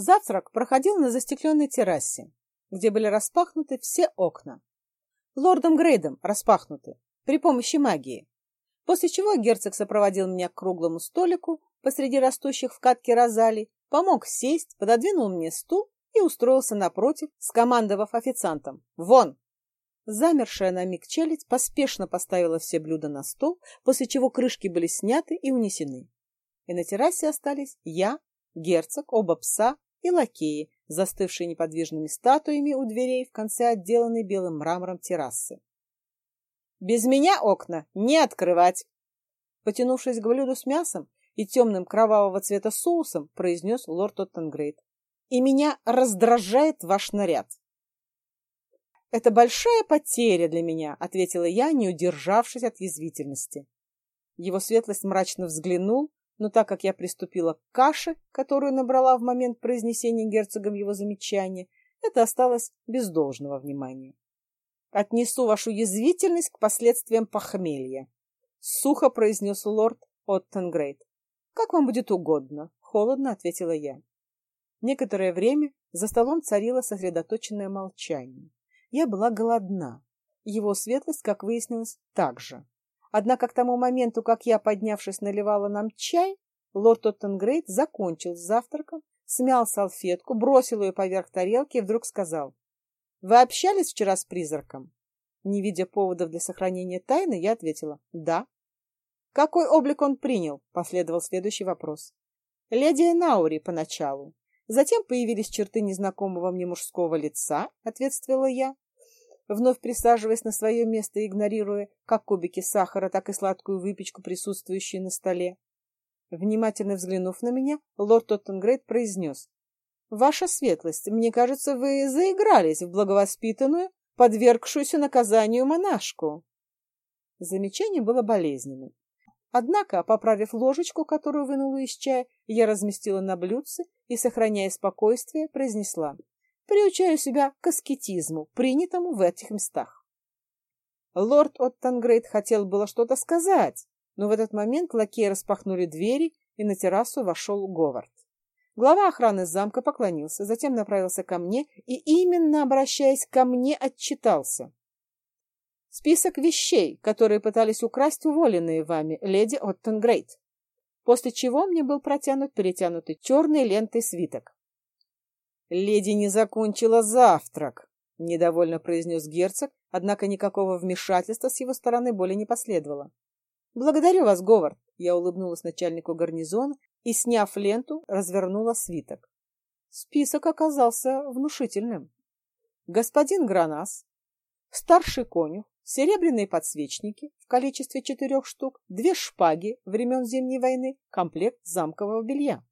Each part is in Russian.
Завтрак проходил на застекленной террасе, где были распахнуты все окна. Лордом Грейдом распахнуты при помощи магии. После чего герцог сопроводил меня к круглому столику посреди растущих в катке розалий, помог сесть, пододвинул мне стул и устроился напротив, скомандовав официантом «Вон!». Замершая на миг челядь поспешно поставила все блюда на стол, после чего крышки были сняты и унесены. И на террасе остались я, герцог, оба пса и лакеи, застывшие неподвижными статуями у дверей в конце отделанной белым мрамором террасы. «Без меня окна не открывать!» Потянувшись к блюду с мясом и темным кровавого цвета соусом, произнес лорд Оттенгрейд. «И меня раздражает ваш наряд!» «Это большая потеря для меня», — ответила я, не удержавшись от язвительности. Его светлость мрачно взглянул, но так как я приступила к каше, которую набрала в момент произнесения герцогом его замечания, это осталось без должного внимания. «Отнесу вашу язвительность к последствиям похмелья», — сухо произнес лорд Оттенгрейд. «Как вам будет угодно», — холодно ответила я. Некоторое время за столом царило сосредоточенное молчание. Я была голодна. Его светлость, как выяснилось, также. Однако к тому моменту, как я, поднявшись, наливала нам чай, лорд Тоттенгрейд закончил с завтраком, смял салфетку, бросил ее поверх тарелки и вдруг сказал. «Вы общались вчера с призраком?» Не видя поводов для сохранения тайны, я ответила «да». «Какой облик он принял?» – последовал следующий вопрос. «Леди Наури поначалу. Затем появились черты незнакомого мне мужского лица», – ответствовала я вновь присаживаясь на свое место и игнорируя как кубики сахара, так и сладкую выпечку, присутствующую на столе. Внимательно взглянув на меня, лорд Тоттенгрейд произнес. «Ваша светлость, мне кажется, вы заигрались в благовоспитанную, подвергшуюся наказанию монашку». Замечание было болезненным. Однако, поправив ложечку, которую вынула из чая, я разместила на блюдце и, сохраняя спокойствие, произнесла приучаю себя к аскетизму, принятому в этих местах. Лорд Оттангрейд хотел было что-то сказать, но в этот момент лакеи распахнули двери, и на террасу вошел Говард. Глава охраны замка поклонился, затем направился ко мне и, именно обращаясь ко мне, отчитался. Список вещей, которые пытались украсть уволенные вами, леди Оттенгрейд. После чего мне был протянут перетянутый черной лентой свиток. «Леди не закончила завтрак», — недовольно произнес герцог, однако никакого вмешательства с его стороны более не последовало. «Благодарю вас, Говард», — я улыбнулась начальнику гарнизона и, сняв ленту, развернула свиток. Список оказался внушительным. Господин Гранас, старший конюх, серебряные подсвечники в количестве четырех штук, две шпаги времен Зимней войны, комплект замкового белья.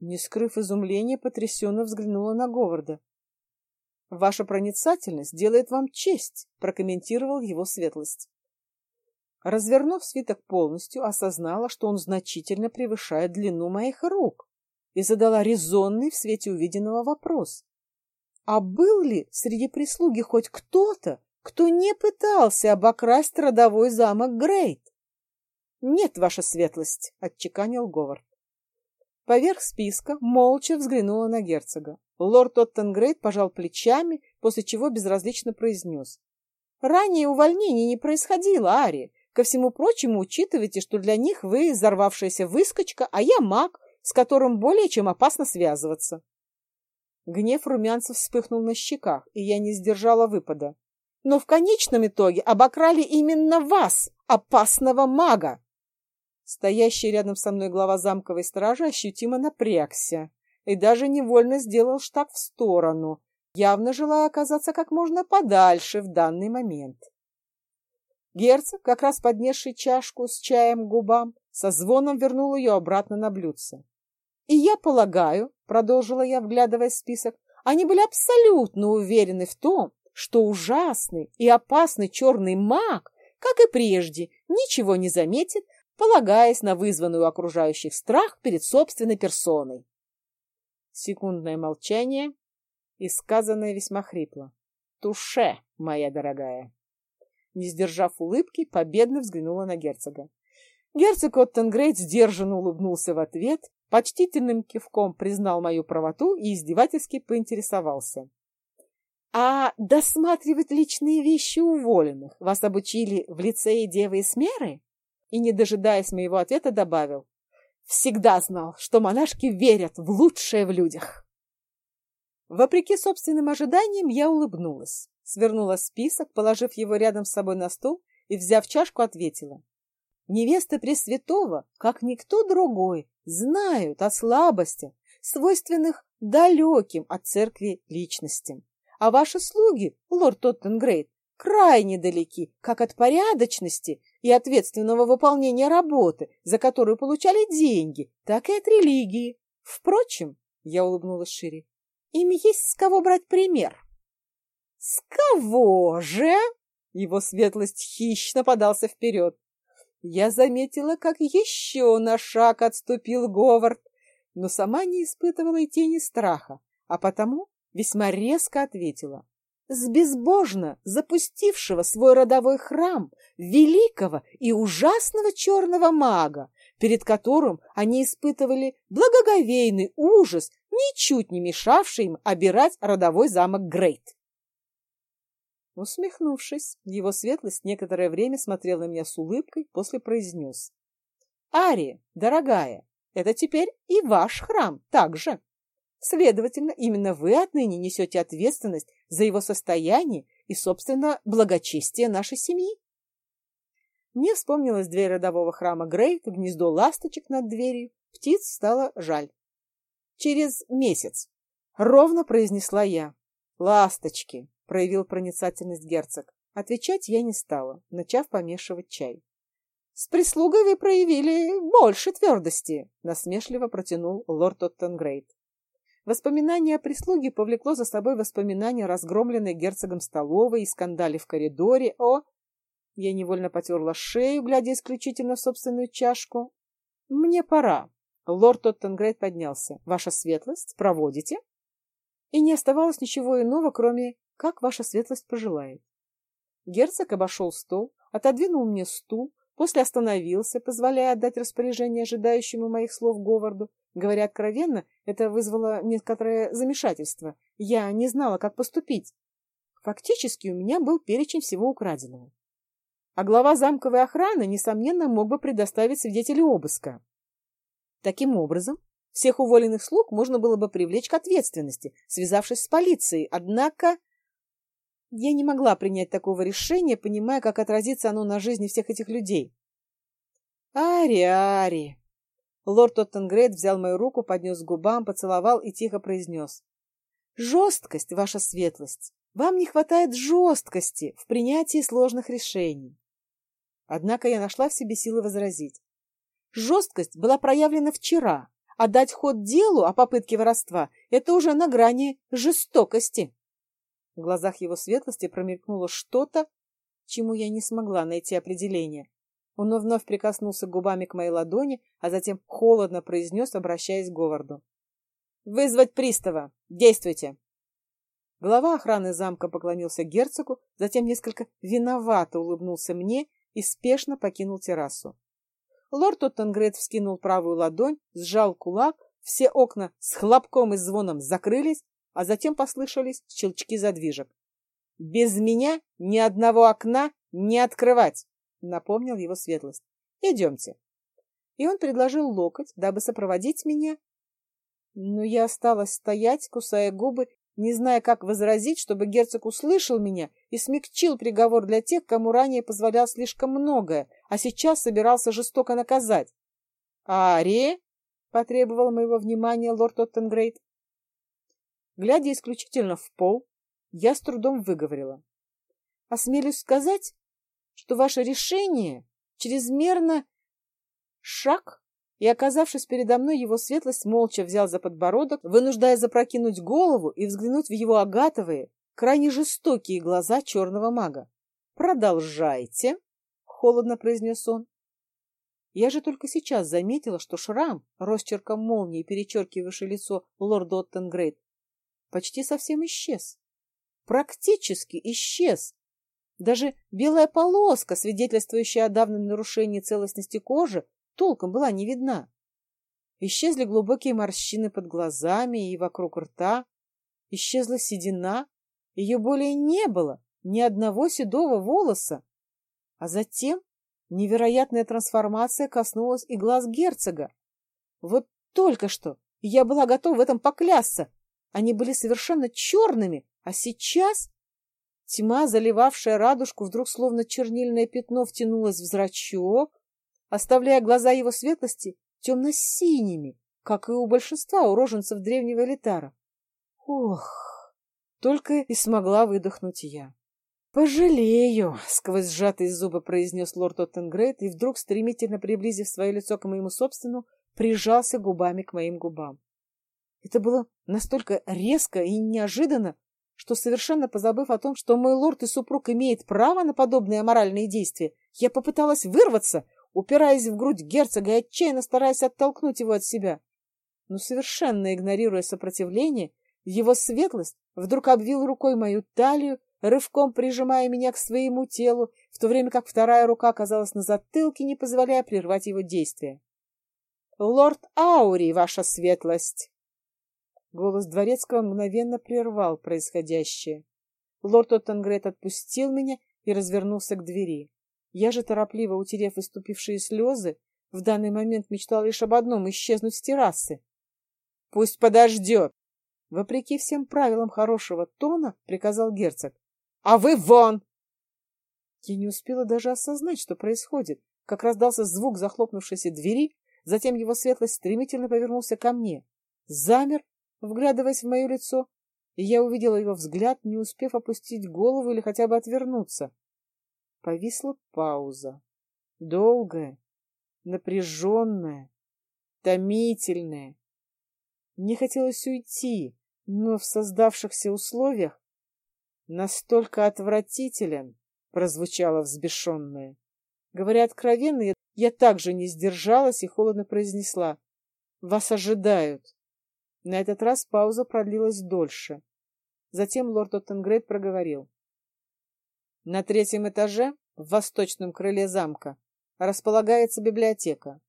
Не скрыв изумления, потрясенно взглянула на Говарда. «Ваша проницательность делает вам честь», — прокомментировал его светлость. Развернув свиток полностью, осознала, что он значительно превышает длину моих рук, и задала резонный в свете увиденного вопрос. А был ли среди прислуги хоть кто-то, кто не пытался обокрасть родовой замок Грейт? — Нет, ваша светлость, — отчеканил Говард. Поверх списка молча взглянула на герцога. Лорд Оттенгрейд пожал плечами, после чего безразлично произнес. «Ранее увольнений не происходило, Ари. Ко всему прочему, учитывайте, что для них вы взорвавшаяся выскочка, а я маг, с которым более чем опасно связываться». Гнев румянцев вспыхнул на щеках, и я не сдержала выпада. «Но в конечном итоге обокрали именно вас, опасного мага!» Стоящий рядом со мной глава замковой стражи ощутимо напрягся и даже невольно сделал шаг в сторону, явно желая оказаться как можно подальше в данный момент. Герцог, как раз поднесший чашку с чаем к губам, со звоном вернул ее обратно на блюдце. «И я полагаю», — продолжила я, вглядывая в список, «они были абсолютно уверены в том, что ужасный и опасный черный маг, как и прежде, ничего не заметит полагаясь на вызванную окружающих страх перед собственной персоной. Секундное молчание и сказанное весьма хрипло. «Туше, моя дорогая!» Не сдержав улыбки, победно взглянула на герцога. Герцог Оттенгрейд сдержанно улыбнулся в ответ почтительным кивком признал мою правоту и издевательски поинтересовался. «А досматривать личные вещи уволенных вас обучили в лицее Девы Эсмеры?» И, не дожидаясь моего ответа, добавил. «Всегда знал, что монашки верят в лучшее в людях». Вопреки собственным ожиданиям, я улыбнулась, свернула список, положив его рядом с собой на стол и, взяв чашку, ответила. Невесты Пресвятого, как никто другой, знают о слабостях, свойственных далеким от церкви личностям. А ваши слуги, лорд Тоттенгрейд, крайне далеки как от порядочности и ответственного выполнения работы, за которую получали деньги, так и от религии. Впрочем, я улыбнулась шире, им есть с кого брать пример. С кого же? Его светлость хищно подался вперед. Я заметила, как еще на шаг отступил Говард, но сама не испытывала и тени страха, а потому весьма резко ответила. С безбожно запустившего свой родовой храм великого и ужасного черного мага, перед которым они испытывали благоговейный ужас, ничуть не мешавший им обирать родовой замок Грейт. Усмехнувшись, его светлость некоторое время смотрел на меня с улыбкой, после произнес. «Ари, дорогая, это теперь и ваш храм также. Следовательно, именно вы отныне несете ответственность за его состояние и, собственно, благочестие нашей семьи». Мне вспомнилась дверь родового храма Грейт, гнездо ласточек над дверью. Птиц стало жаль. «Через месяц», — ровно произнесла я. «Ласточки, — проявил проницательность герцог. Отвечать я не стала, начав помешивать чай. — С прислугой вы проявили больше твердости, — насмешливо протянул лорд Оттенгрейд. Воспоминание о прислуге повлекло за собой воспоминания разгромленной герцогом столовой и скандале в коридоре, о... Я невольно потерла шею, глядя исключительно в собственную чашку. — Мне пора. Лорд Оттенгрейд поднялся. — Ваша светлость, проводите? И не оставалось ничего иного, кроме как ваша светлость пожелает. Герцог обошел стол, отодвинул мне стул, после остановился, позволяя отдать распоряжение ожидающему моих слов Говарду. Говоря откровенно, это вызвало некоторое замешательство. Я не знала, как поступить. Фактически у меня был перечень всего украденного. А глава замковой охраны, несомненно, мог бы предоставить свидетелей обыска. Таким образом, всех уволенных слуг можно было бы привлечь к ответственности, связавшись с полицией, однако... Я не могла принять такого решения, понимая, как отразится оно на жизни всех этих людей. «Ари, Ари!» Лорд Оттенгрейд взял мою руку, поднес к губам, поцеловал и тихо произнес. «Жесткость, ваша светлость! Вам не хватает жесткости в принятии сложных решений!» Однако я нашла в себе силы возразить. Жесткость была проявлена вчера, а дать ход делу о попытке воровства — это уже на грани жестокости. В глазах его светлости промелькнуло что-то, чему я не смогла найти определение. Он вновь прикоснулся губами к моей ладони, а затем холодно произнес, обращаясь к Говарду. «Вызвать пристава! Действуйте!» Глава охраны замка поклонился герцогу, затем несколько виновато улыбнулся мне и спешно покинул террасу. Лорд Оттенгрейд вскинул правую ладонь, сжал кулак, все окна с хлопком и звоном закрылись, а затем послышались щелчки задвижек. «Без меня ни одного окна не открывать!» — напомнил его светлость. «Идемте». И он предложил локоть, дабы сопроводить меня. Но я осталась стоять, кусая губы, не зная, как возразить, чтобы герцог услышал меня и смягчил приговор для тех, кому ранее позволял слишком многое, а сейчас собирался жестоко наказать. «Ари!» — потребовал моего внимания лорд Оттенгрейд. Глядя исключительно в пол, я с трудом выговорила. Осмелюсь сказать, что ваше решение чрезмерно шаг, и, оказавшись передо мной, его светлость молча взял за подбородок, вынуждая запрокинуть голову и взглянуть в его агатовые, крайне жестокие глаза черного мага. «Продолжайте», — холодно произнес он. Я же только сейчас заметила, что шрам, росчерком молнии, перечеркивавший лицо лорда Оттенгрейд, почти совсем исчез. Практически исчез. Даже белая полоска, свидетельствующая о давнем нарушении целостности кожи, толком была не видна. Исчезли глубокие морщины под глазами и вокруг рта. Исчезла седина. Ее более не было, ни одного седого волоса. А затем невероятная трансформация коснулась и глаз герцога. Вот только что я была готова в этом поклясться. Они были совершенно черными, а сейчас... Тьма, заливавшая радужку, вдруг словно чернильное пятно втянулась в зрачок, оставляя глаза его светлости темно-синими, как и у большинства уроженцев древнего элитара. Ох, только и смогла выдохнуть я. «Пожалею!» — сквозь сжатые зубы произнес лорд Оттенгрейд и вдруг, стремительно приблизив свое лицо к моему собственному, прижался губами к моим губам. Это было настолько резко и неожиданно, что, совершенно позабыв о том, что мой лорд и супруг имеет право на подобные аморальные действия, я попыталась вырваться, упираясь в грудь герцога и отчаянно стараясь оттолкнуть его от себя. Но совершенно игнорируя сопротивление, его светлость вдруг обвил рукой мою талию, рывком прижимая меня к своему телу, в то время как вторая рука оказалась на затылке, не позволяя прервать его действия. «Лорд Аури, ваша светлость!» Голос дворецкого мгновенно прервал происходящее. Лорд Оттенгрейд отпустил меня и развернулся к двери. Я же, торопливо утерев выступившие слезы, в данный момент мечтал лишь об одном — исчезнуть с террасы. — Пусть подождет! — вопреки всем правилам хорошего тона приказал герцог. — А вы вон! Я не успела даже осознать, что происходит, как раздался звук захлопнувшейся двери, затем его светлость стремительно повернулся ко мне, замер, вглядываясь в мое лицо, и я увидела его взгляд, не успев опустить голову или хотя бы отвернуться. Повисла пауза. Долгая, напряженная, томительная. Мне хотелось уйти, но в создавшихся условиях настолько отвратителен, прозвучало взбешенное. Говоря откровенно, я, также не сдержалась и холодно произнесла. Вас ожидают. На этот раз пауза продлилась дольше. Затем лорд Оттенгрейд проговорил. На третьем этаже, в восточном крыле замка, располагается библиотека.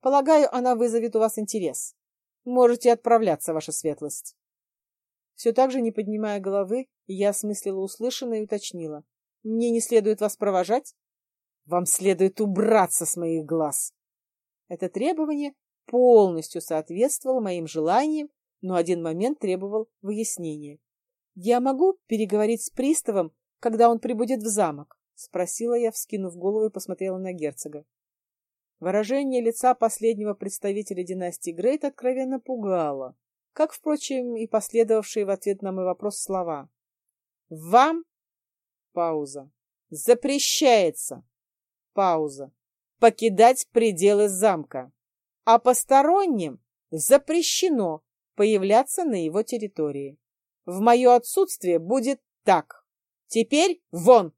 Полагаю, она вызовет у вас интерес. Можете отправляться, ваша светлость. Все так же, не поднимая головы, я осмыслила услышанное и уточнила. Мне не следует вас провожать? Вам следует убраться с моих глаз. Это требование полностью соответствовало моим желаниям, но один момент требовал выяснения. Я могу переговорить с приставом когда он прибудет в замок? — спросила я, вскинув голову и посмотрела на герцога. Выражение лица последнего представителя династии Грейт откровенно пугало, как, впрочем, и последовавшие в ответ на мой вопрос слова. «Вам...» Пауза. «Запрещается...» Пауза. «Покидать пределы замка, а посторонним запрещено появляться на его территории. В мое отсутствие будет так». Теперь вон!»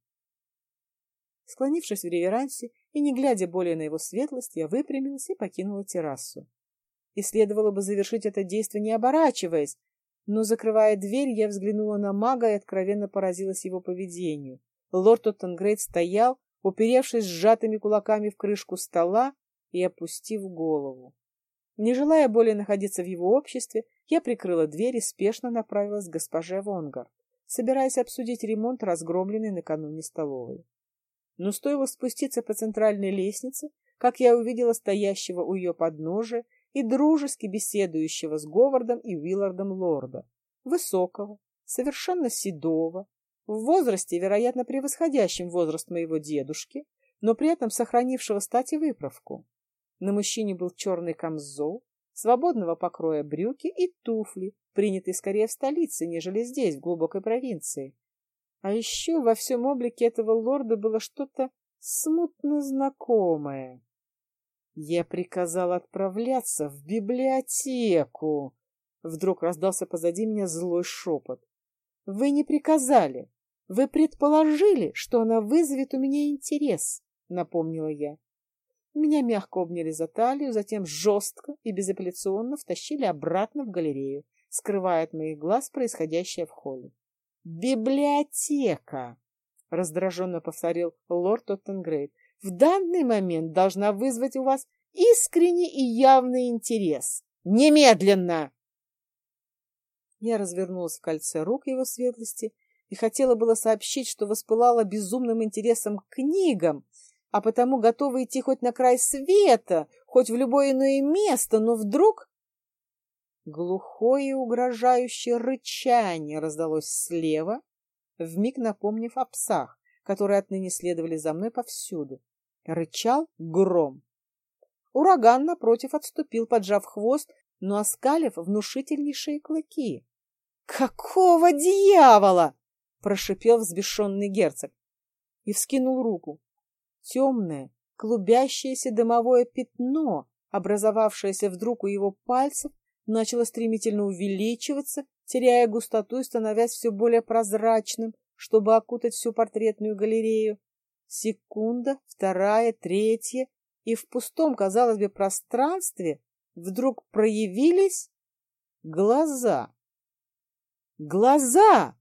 Склонившись в реверансе и не глядя более на его светлость, я выпрямилась и покинула террасу. И следовало бы завершить это действие, не оборачиваясь, но, закрывая дверь, я взглянула на мага и откровенно поразилась его поведению. Лорд Оттенгрейд стоял, уперевшись сжатыми кулаками в крышку стола и опустив голову. Не желая более находиться в его обществе, я прикрыла дверь и спешно направилась к госпоже Вонгард собираясь обсудить ремонт разгромленной накануне столовой. Но стоило спуститься по центральной лестнице, как я увидела стоящего у ее подножия и дружески беседующего с Говардом и Уиллардом лорда, высокого, совершенно седого, в возрасте, вероятно, превосходящем возраст моего дедушки, но при этом сохранившего стать и выправку. На мужчине был черный камзол, свободного покроя брюки и туфли, принятые скорее в столице, нежели здесь, в глубокой провинции. А еще во всем облике этого лорда было что-то смутно знакомое. Я приказал отправляться в библиотеку. Вдруг раздался позади меня злой шепот. Вы не приказали. Вы предположили, что она вызовет у меня интерес, напомнила я. Меня мягко обняли за талию, затем жестко и безапелляционно втащили обратно в галерею, скрывая от моих глаз происходящее в холле. «Библиотека!» — раздраженно повторил лорд Оттенгрейд. «В данный момент должна вызвать у вас искренний и явный интерес. Немедленно! Я развернулась в кольце рук его светлости и хотела было сообщить, что воспылала безумным интересом к книгам, а потому готова идти хоть на край света, хоть в любое иное место, но вдруг... Глухое угрожающее рычание раздалось слева, вмиг напомнив о псах, которые отныне следовали за мной повсюду. Рычал гром. Ураган, напротив, отступил, поджав хвост, но оскалив внушительнейшие клыки. «Какого дьявола!» — прошипел взбешенный герцог и вскинул руку. Темное, клубящееся дымовое пятно, образовавшееся вдруг у его пальцев, начало стремительно увеличиваться, теряя густоту и становясь все более прозрачным, чтобы окутать всю портретную галерею. Секунда, вторая, третья, и в пустом, казалось бы, пространстве вдруг проявились глаза. Глаза!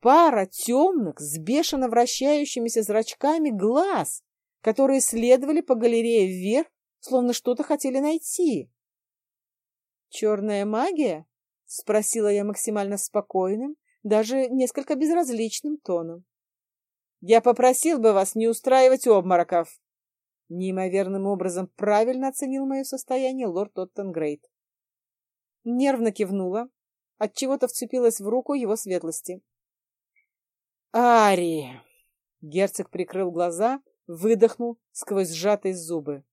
Пара темных, с бешено вращающимися зрачками глаз, которые следовали по галерее вверх, словно что-то хотели найти. «Черная магия?» — спросила я максимально спокойным, даже несколько безразличным тоном. «Я попросил бы вас не устраивать обмороков!» Неимоверным образом правильно оценил мое состояние лорд Оттенгрейд. Нервно кивнула, отчего-то вцепилась в руку его светлости. «Ари!» Герцог прикрыл глаза, выдохнул сквозь сжатые зубы.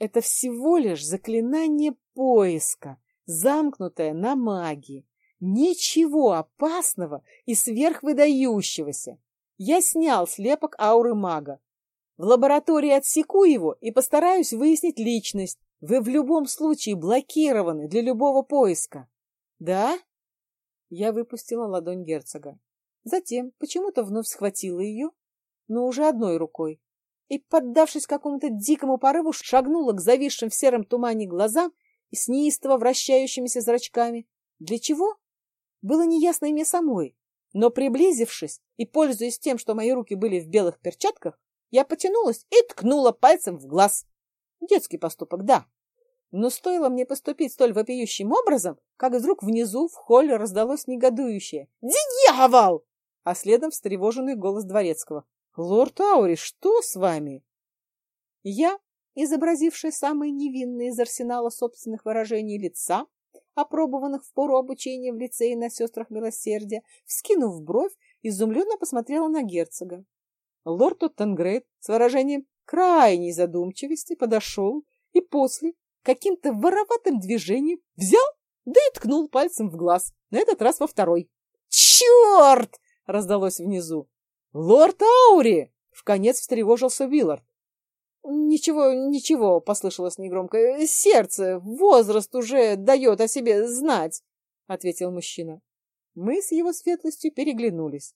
«Это всего лишь заклинание поиска, замкнутое на магии. Ничего опасного и сверхвыдающегося. Я снял слепок ауры мага, в лаборатории отсеку его и постараюсь выяснить личность. Вы в любом случае блокированы для любого поиска. Да? Я выпустила ладонь герцога. Затем почему-то вновь схватила ее, но уже одной рукой, и, поддавшись какому-то дикому порыву, шагнула к зависшим в сером тумане глазам и с неистово вращающимися зрачками. Для чего? Было неясно и мне самой. Но, приблизившись и пользуясь тем, что мои руки были в белых перчатках, я потянулась и ткнула пальцем в глаз. Детский поступок, да. Но стоило мне поступить столь вопиющим образом, как вдруг внизу в холле раздалось негодующее «Дьявол!», а следом встревоженный голос дворецкого. «Лорд Аури, что с вами?» Я, изобразившая самые невинные из арсенала собственных выражений лица, опробованных в пору обучения в лицее на сестрах милосердия, вскинув бровь, изумленно посмотрела на герцога. Лорд Оттенгрейд с выражением крайней задумчивости подошел и после каким-то вороватым движением взял, да и ткнул пальцем в глаз, на этот раз во второй. «Черт!» — раздалось внизу. «Лорд Аури!» — вконец встревожился Виллард. «Ничего, ничего», — послышалось негромко. «Сердце, возраст уже дает о себе знать», — ответил мужчина. Мы с его светлостью переглянулись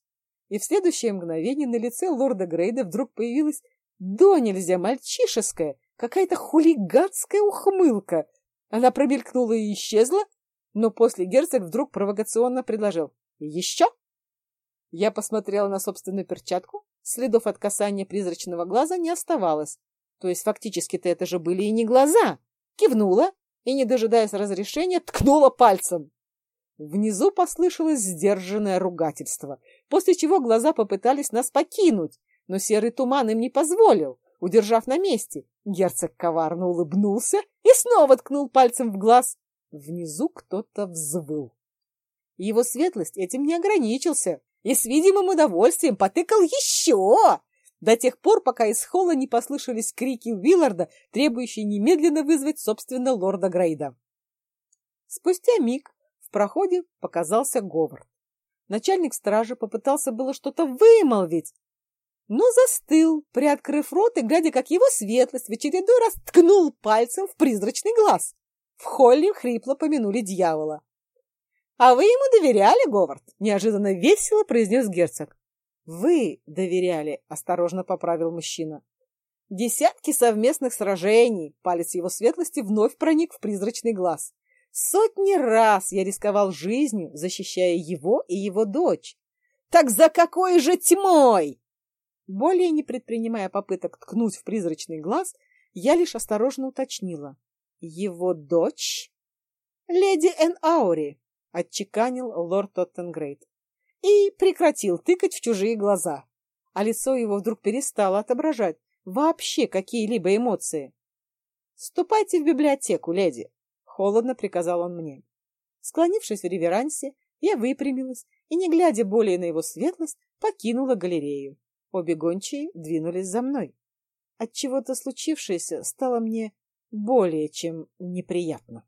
и в следующее мгновение на лице лорда Грейда вдруг появилась до нельзя мальчишеская, какая-то хулиганская ухмылка. Она промелькнула и исчезла, но после герцог вдруг провокационно предложил «Еще?». Я посмотрела на собственную перчатку, следов от касания призрачного глаза не оставалось. То есть фактически-то это же были и не глаза. Кивнула и, не дожидаясь разрешения, ткнула пальцем. Внизу послышалось сдержанное ругательство, после чего глаза попытались нас покинуть, но серый туман им не позволил, удержав на месте. Герцог коварно улыбнулся и снова ткнул пальцем в глаз. Внизу кто-то взвыл. Его светлость этим не ограничился и с видимым удовольствием потыкал еще, до тех пор, пока из холла не послышались крики Уилларда, требующие немедленно вызвать, собственно, лорда Грейда. Спустя миг проходе показался Говард. Начальник стражи попытался было что-то вымолвить, но застыл, приоткрыв рот и глядя, как его светлость в очередной раз ткнул пальцем в призрачный глаз. В холле хрипло помянули дьявола. — А вы ему доверяли, Говард? — неожиданно весело произнес герцог. — Вы доверяли, — осторожно поправил мужчина. Десятки совместных сражений, палец его светлости вновь проник в призрачный глаз. Сотни раз я рисковал жизнью, защищая его и его дочь. Так за какой же тьмой? Более не предпринимая попыток ткнуть в призрачный глаз, Я лишь осторожно уточнила. Его дочь? Леди Эн Аури, отчеканил лорд Тоттенгрейд. И прекратил тыкать в чужие глаза. А лицо его вдруг перестало отображать вообще какие-либо эмоции. «Ступайте в библиотеку, леди!» — холодно приказал он мне. Склонившись в реверансе, я выпрямилась и, не глядя более на его светлость, покинула галерею. Обе гончие двинулись за мной. От чего то случившееся стало мне более чем неприятно.